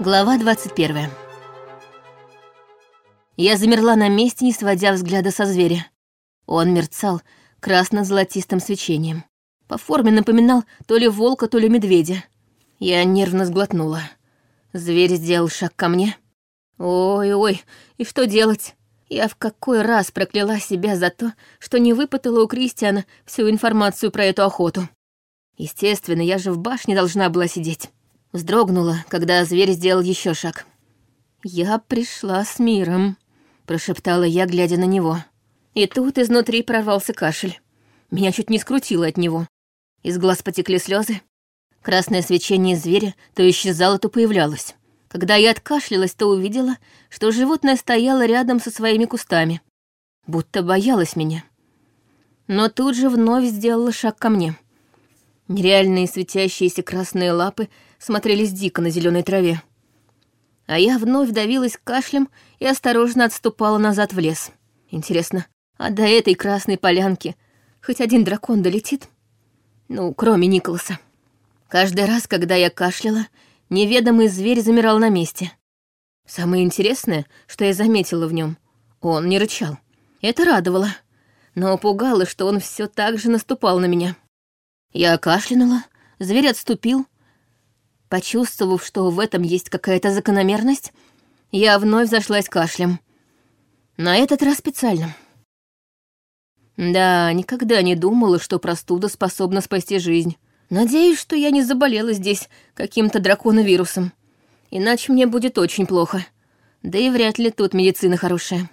Глава 21. Я замерла на месте, не сводя взгляда со зверя. Он мерцал красно-золотистым свечением. По форме напоминал то ли волка, то ли медведя. Я нервно сглотнула. Зверь сделал шаг ко мне. Ой-ой, и что делать? Я в какой раз прокляла себя за то, что не выпытала у Кристиана всю информацию про эту охоту. Естественно, я же в башне должна была сидеть. Вздрогнула, когда зверь сделал еще шаг. «Я пришла с миром», — прошептала я, глядя на него. И тут изнутри прорвался кашель. Меня чуть не скрутило от него. Из глаз потекли слезы. Красное свечение зверя то исчезало, то появлялось. Когда я откашлялась, то увидела, что животное стояло рядом со своими кустами. Будто боялось меня. Но тут же вновь сделала шаг ко мне. Нереальные светящиеся красные лапы смотрелись дико на зеленой траве. А я вновь давилась кашлем и осторожно отступала назад в лес. Интересно, а до этой красной полянки хоть один дракон долетит? Ну, кроме Николаса. Каждый раз, когда я кашляла, неведомый зверь замирал на месте. Самое интересное, что я заметила в нем, он не рычал. Это радовало, но пугало, что он все так же наступал на меня. Я кашлянула, зверь отступил. Почувствовав, что в этом есть какая-то закономерность, я вновь зашлась кашлем. На этот раз специально. Да, никогда не думала, что простуда способна спасти жизнь. Надеюсь, что я не заболела здесь каким-то драконовирусом. Иначе мне будет очень плохо. Да и вряд ли тут медицина хорошая.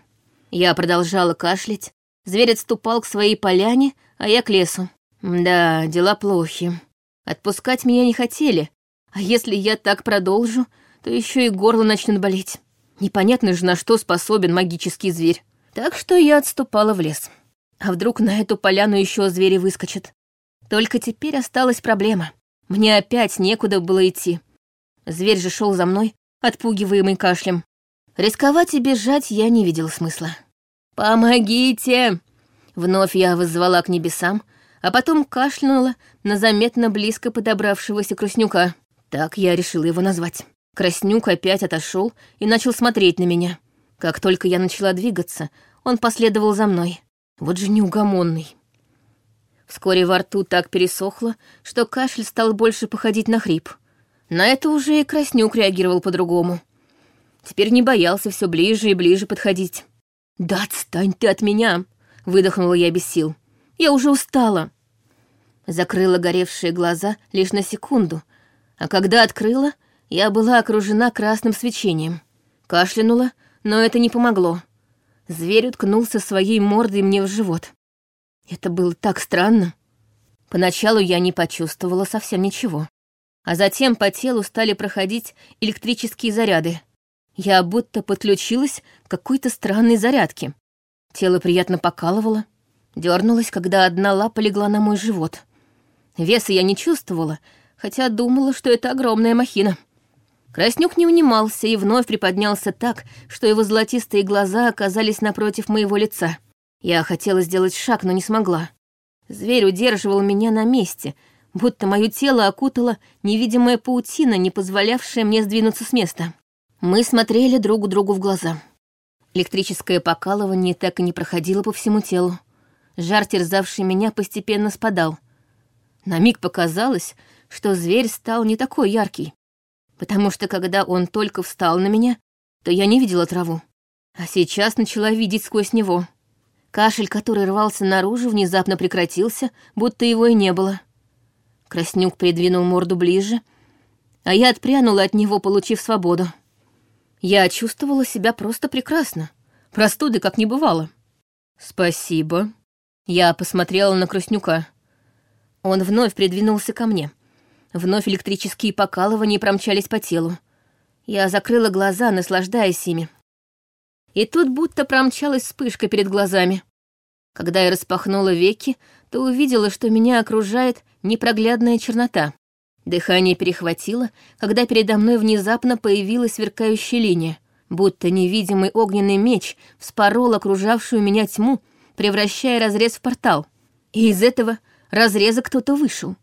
Я продолжала кашлять. Зверь отступал к своей поляне, а я к лесу. Да, дела плохи. Отпускать меня не хотели, а если я так продолжу, то еще и горло начнет болеть. Непонятно же, на что способен магический зверь. Так что я отступала в лес. А вдруг на эту поляну еще звери выскочат? Только теперь осталась проблема. Мне опять некуда было идти. Зверь же шел за мной, отпугиваемый кашлем. Рисковать и бежать я не видела смысла. «Помогите!» Вновь я вызвала к небесам, а потом кашлянула на заметно близко подобравшегося Краснюка. Так я решила его назвать. Краснюк опять отошел и начал смотреть на меня. Как только я начала двигаться, он последовал за мной. Вот же неугомонный. Вскоре во рту так пересохло, что кашель стал больше походить на хрип. На это уже и Краснюк реагировал по-другому. Теперь не боялся все ближе и ближе подходить. «Да отстань ты от меня!» — выдохнула я без сил. Я уже устала. Закрыла горевшие глаза лишь на секунду, а когда открыла, я была окружена красным свечением. Кашлянула, но это не помогло. Зверь уткнулся своей мордой мне в живот. Это было так странно. Поначалу я не почувствовала совсем ничего. А затем по телу стали проходить электрические заряды. Я будто подключилась к какой-то странной зарядке. Тело приятно покалывало. Дернулась, когда одна лапа легла на мой живот. Веса я не чувствовала, хотя думала, что это огромная махина. Краснюк не унимался и вновь приподнялся так, что его золотистые глаза оказались напротив моего лица. Я хотела сделать шаг, но не смогла. Зверь удерживал меня на месте, будто мое тело окутала невидимая паутина, не позволявшая мне сдвинуться с места. Мы смотрели друг другу в глаза. Электрическое покалывание так и не проходило по всему телу. Жар, терзавший меня, постепенно спадал. На миг показалось, что зверь стал не такой яркий, потому что когда он только встал на меня, то я не видела траву, а сейчас начала видеть сквозь него. Кашель, который рвался наружу, внезапно прекратился, будто его и не было. Краснюк придвинул морду ближе, а я отпрянула от него, получив свободу. Я чувствовала себя просто прекрасно. Простуды как не бывало. «Спасибо», я посмотрела на Краснюка. Он вновь придвинулся ко мне. Вновь электрические покалывания промчались по телу. Я закрыла глаза, наслаждаясь ими. И тут будто промчалась вспышка перед глазами. Когда я распахнула веки, то увидела, что меня окружает непроглядная чернота. Дыхание перехватило, когда передо мной внезапно появилась сверкающая линия, будто невидимый огненный меч вспорол окружавшую меня тьму превращая разрез в портал. И из этого разреза кто-то вышел.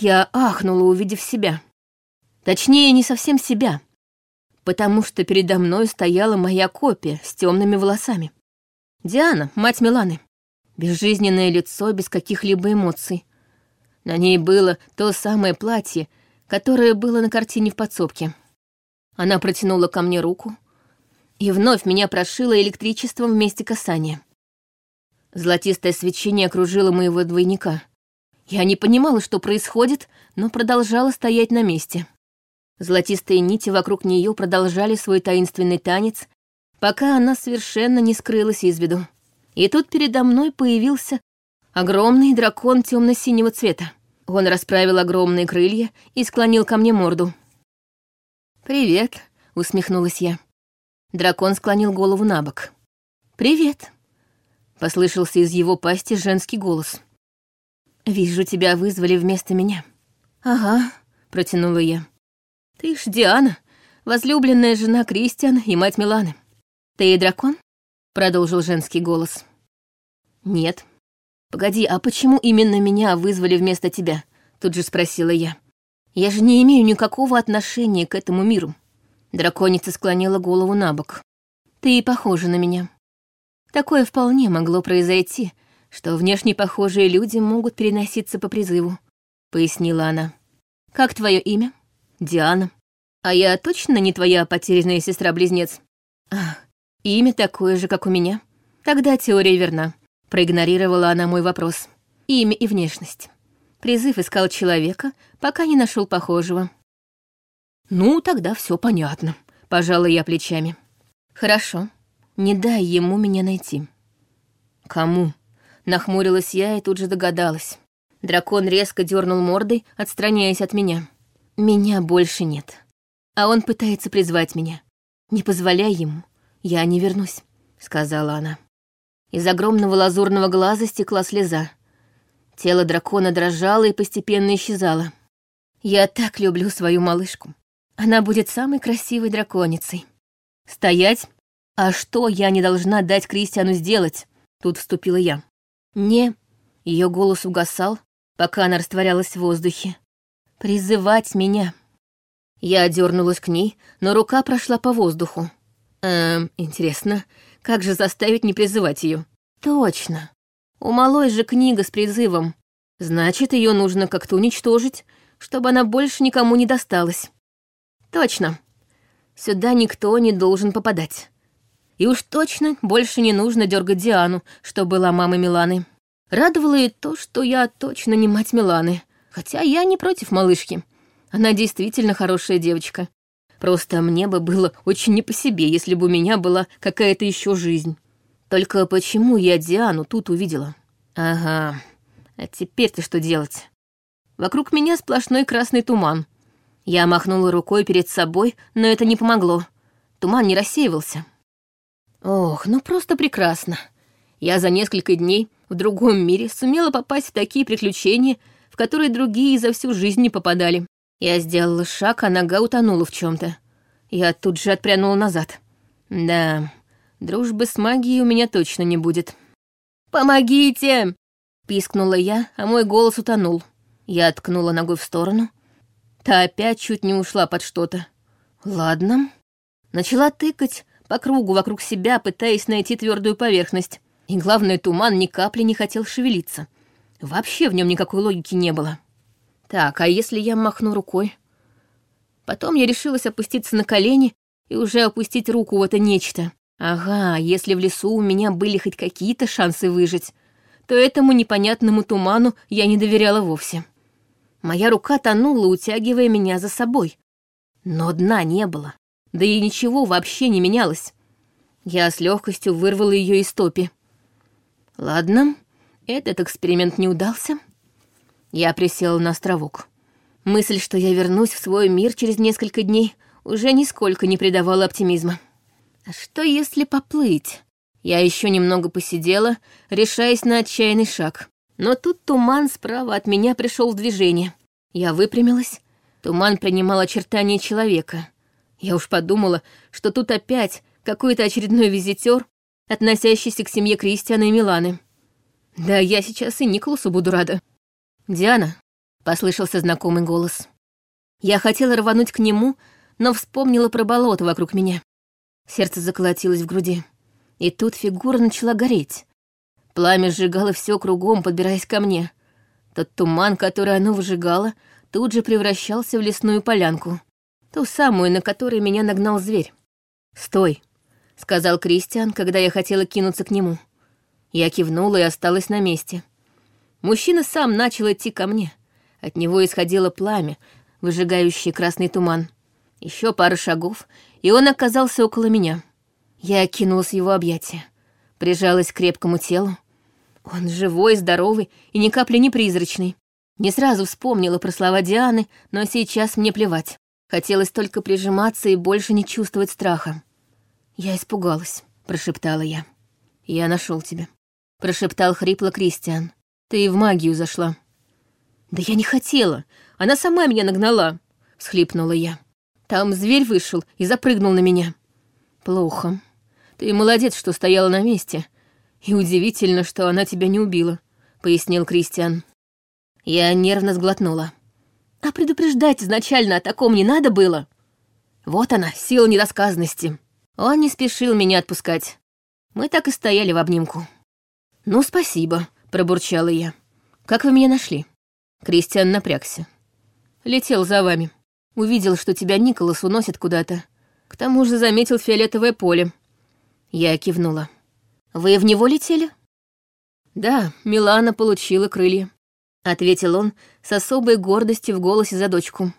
Я ахнула, увидев себя. Точнее, не совсем себя, потому что передо мной стояла моя копия с темными волосами. Диана, мать Миланы. Безжизненное лицо без каких-либо эмоций. На ней было то самое платье, которое было на картине в подсобке. Она протянула ко мне руку, и вновь меня прошило электричеством вместе касания. Золотистое свечение окружило моего двойника. Я не понимала, что происходит, но продолжала стоять на месте. Золотистые нити вокруг нее продолжали свой таинственный танец, пока она совершенно не скрылась из виду. И тут передо мной появился огромный дракон темно-синего цвета. Он расправил огромные крылья и склонил ко мне морду. «Привет», — усмехнулась я. Дракон склонил голову на бок. «Привет», Послышался из его пасти женский голос. «Вижу, тебя вызвали вместо меня». «Ага», — протянула я. «Ты ж Диана, возлюбленная жена Кристиан и мать Миланы. Ты и дракон?» — продолжил женский голос. «Нет». «Погоди, а почему именно меня вызвали вместо тебя?» — тут же спросила я. «Я же не имею никакого отношения к этому миру». Драконица склонила голову на бок. «Ты похожа на меня. Такое вполне могло произойти, что внешне похожие люди могут переноситься по призыву, пояснила она. Как твое имя? Диана. А я точно не твоя потерянная сестра-близнец? Ах, имя такое же, как у меня. Тогда теория верна. Проигнорировала она мой вопрос. Имя и внешность. Призыв искал человека, пока не нашел похожего. Ну, тогда все понятно. Пожала я плечами. Хорошо. Не дай ему меня найти. Кому? Нахмурилась я и тут же догадалась. Дракон резко дернул мордой, отстраняясь от меня. Меня больше нет. А он пытается призвать меня. Не позволяй ему, я не вернусь, сказала она. Из огромного лазурного глаза стекла слеза. Тело дракона дрожало и постепенно исчезало. Я так люблю свою малышку. Она будет самой красивой драконицей. Стоять «А что я не должна дать Кристиану сделать?» Тут вступила я. «Не». Ее голос угасал, пока она растворялась в воздухе. «Призывать меня». Я дернулась к ней, но рука прошла по воздуху. Эм, интересно, как же заставить не призывать ее? Точно. У малой же книга с призывом. Значит, ее нужно как-то уничтожить, чтобы она больше никому не досталась. Точно. Сюда никто не должен попадать. И уж точно больше не нужно дергать Диану, что была мамой Миланы. Радовало и то, что я точно не мать Миланы. Хотя я не против малышки. Она действительно хорошая девочка. Просто мне бы было очень не по себе, если бы у меня была какая-то еще жизнь. Только почему я Диану тут увидела? Ага, а теперь-то что делать? Вокруг меня сплошной красный туман. Я махнула рукой перед собой, но это не помогло. Туман не рассеивался. Ох, ну просто прекрасно. Я за несколько дней в другом мире сумела попасть в такие приключения, в которые другие за всю жизнь не попадали. Я сделала шаг, а нога утонула в чем то Я тут же отпрянула назад. Да, дружбы с магией у меня точно не будет. «Помогите!» — пискнула я, а мой голос утонул. Я ткнула ногой в сторону. Та опять чуть не ушла под что-то. Ладно. Начала тыкать, по кругу вокруг себя, пытаясь найти твердую поверхность. И главное, туман ни капли не хотел шевелиться. Вообще в нем никакой логики не было. Так, а если я махну рукой? Потом я решилась опуститься на колени и уже опустить руку в это нечто. Ага, если в лесу у меня были хоть какие-то шансы выжить, то этому непонятному туману я не доверяла вовсе. Моя рука тонула, утягивая меня за собой. Но дна не было да и ничего вообще не менялось. Я с легкостью вырвала ее из топи. Ладно, этот эксперимент не удался. Я присела на островок. Мысль, что я вернусь в свой мир через несколько дней, уже нисколько не придавала оптимизма. А что если поплыть? Я еще немного посидела, решаясь на отчаянный шаг. Но тут туман справа от меня пришел в движение. Я выпрямилась. Туман принимал очертания человека. Я уж подумала, что тут опять какой-то очередной визитер, относящийся к семье Кристиана и Миланы. Да я сейчас и Николасу буду рада. «Диана», — послышался знакомый голос. Я хотела рвануть к нему, но вспомнила про болото вокруг меня. Сердце заколотилось в груди. И тут фигура начала гореть. Пламя сжигало все кругом, подбираясь ко мне. Тот туман, который оно выжигало, тут же превращался в лесную полянку. Ту самую, на которой меня нагнал зверь. «Стой», — сказал Кристиан, когда я хотела кинуться к нему. Я кивнула и осталась на месте. Мужчина сам начал идти ко мне. От него исходило пламя, выжигающее красный туман. Еще пара шагов, и он оказался около меня. Я кинулась в его объятия, прижалась к крепкому телу. Он живой, здоровый и ни капли не призрачный. Не сразу вспомнила про слова Дианы, но сейчас мне плевать. Хотелось только прижиматься и больше не чувствовать страха. «Я испугалась», — прошептала я. «Я нашел тебя», — прошептал хрипло Кристиан. «Ты и в магию зашла». «Да я не хотела. Она сама меня нагнала», — всхлипнула я. «Там зверь вышел и запрыгнул на меня». «Плохо. Ты молодец, что стояла на месте. И удивительно, что она тебя не убила», — пояснил Кристиан. Я нервно сглотнула. «А предупреждать изначально о таком не надо было?» Вот она, сила недосказанности. Он не спешил меня отпускать. Мы так и стояли в обнимку. «Ну, спасибо», — пробурчала я. «Как вы меня нашли?» Кристиан напрягся. «Летел за вами. Увидел, что тебя Николас уносит куда-то. К тому же заметил фиолетовое поле». Я кивнула. «Вы в него летели?» «Да, Милана получила крылья», — ответил он с особой гордостью в голосе за дочку.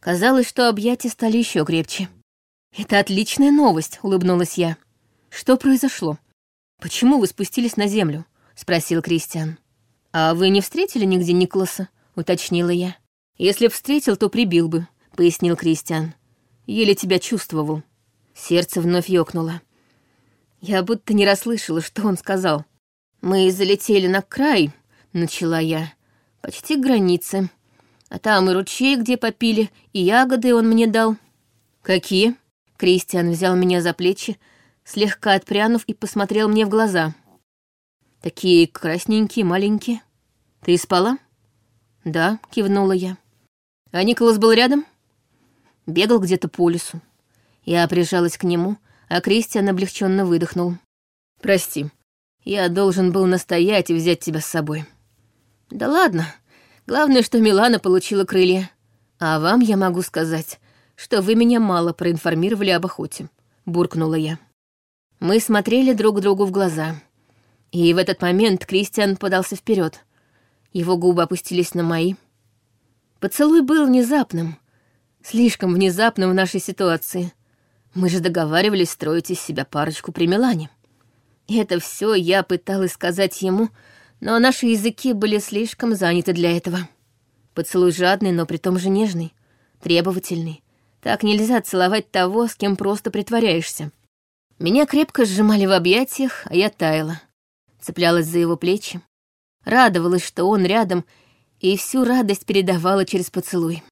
Казалось, что объятия стали еще крепче. «Это отличная новость», — улыбнулась я. «Что произошло? Почему вы спустились на землю?» — спросил Кристиан. «А вы не встретили нигде Николаса?» — уточнила я. «Если встретил, то прибил бы», — пояснил Кристиан. «Еле тебя чувствовал». Сердце вновь ёкнуло. Я будто не расслышала, что он сказал. «Мы залетели на край», — начала я. «Почти к границе. А там и ручей, где попили, и ягоды он мне дал». «Какие?» Кристиан взял меня за плечи, слегка отпрянув и посмотрел мне в глаза. Такие красненькие, маленькие. Ты спала? Да, кивнула я. А Николас был рядом? Бегал где-то по лесу. Я прижалась к нему, а Кристиан облегченно выдохнул. Прости, я должен был настоять и взять тебя с собой. Да ладно, главное, что Милана получила крылья. А вам я могу сказать, что вы меня мало проинформировали об охоте», — буркнула я. Мы смотрели друг другу в глаза. И в этот момент Кристиан подался вперед. Его губы опустились на мои. Поцелуй был внезапным. Слишком внезапным в нашей ситуации. Мы же договаривались строить из себя парочку при Милане. И это все я пыталась сказать ему, но наши языки были слишком заняты для этого. Поцелуй жадный, но при том же нежный, требовательный, так нельзя целовать того, с кем просто притворяешься. Меня крепко сжимали в объятиях, а я таяла. Цеплялась за его плечи. Радовалась, что он рядом, и всю радость передавала через поцелуй.